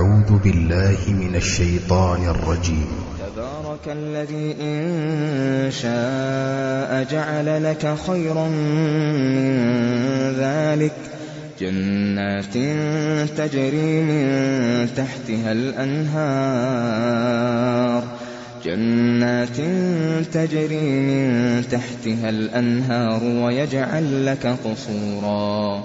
أعوذ بالله من الشيطان الرجيم. تبارك الذي إن شاء جعل لك خيرا من ذلك جنات تجري من تحتها الأنهار جنات تجري من تحتها الأنهار ويجعل لك قصورا.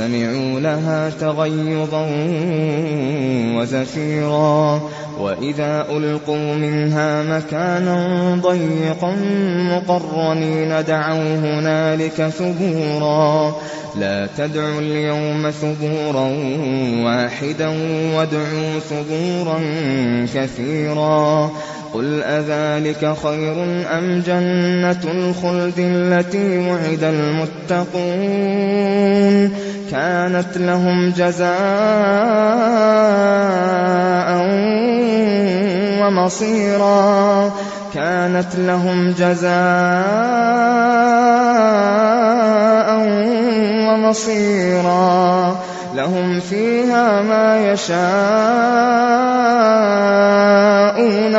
سمعوا لها تغيظا وزفيرا. وإذا ألقوا منها مكانا ضيقا مقرنين دعوا هنالك ثبورا. لا تدعوا اليوم ثبورا واحدا وادعوا ثبورا كثيرا. قل أذلك خير أم جنة الخلد التي وعد المتقون كانت لهم جزاء ومصيرا كانت لهم جزاء ومصيرا لهم فيها ما يشاءون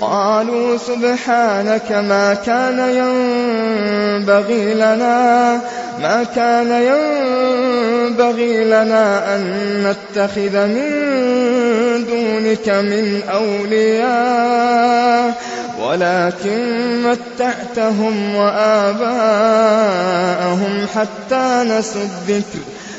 قالوا سبحانك ما كان ينبغي لنا ما كان ينبغي لنا أن نتخذ من دونك من أولياء ولكن متعتهم وآباءهم حتى نسوا الذكر.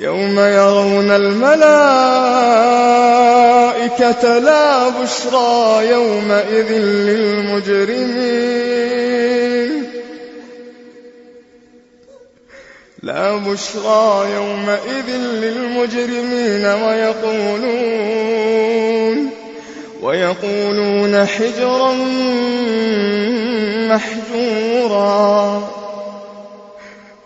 يوم يرون الملائكة لا بشرى يومئذ للمجرمين. لا بشرى يومئذ للمجرمين ويقولون ويقولون حجرا محجورا.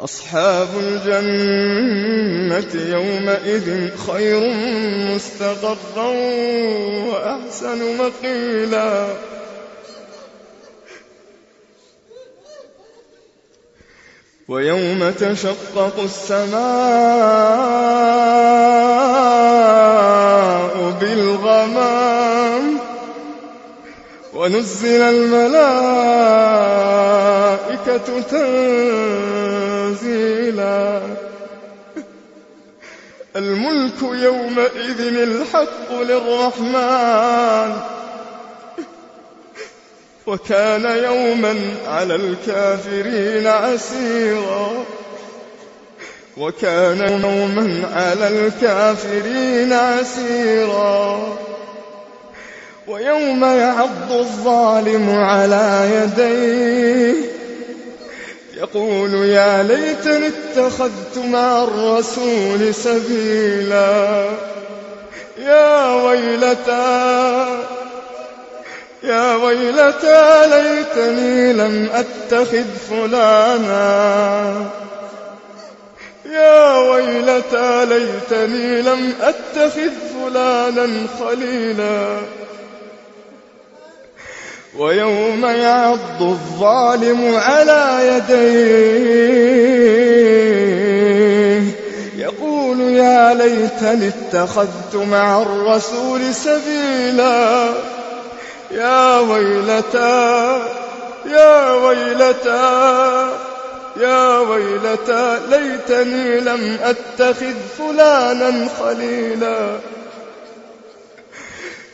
أصحاب الجنة يومئذ خير مستقرا وأحسن مقيلا. ويوم تشقق السماء بالغمام ونزل الملائكة تنزيلا. الملك يومئذ الحق للرحمن. وكان يوما على الكافرين عسيرا. وكان يوما على الكافرين عسيرا. ويوم يعض الظالم على يديه يقول يا ليتني اتخذت مع الرسول سبيلا يا ويلتى يا ويلتى ليتني لم أتخذ فلانا يا ويلتى ليتني لم أتخذ فلانا خليلا ويوم يعض الظالم على يديه. يقول يا ليتني اتخذت مع الرسول سبيلا. يا ويلتى يا ويلتى يا ويلتى ليتني لم أتخذ فلانا خليلا.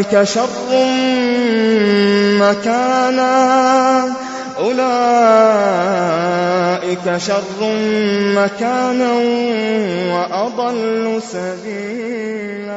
أولئك شر مكانا. أولئك شر مكانا وأضل سبيلا.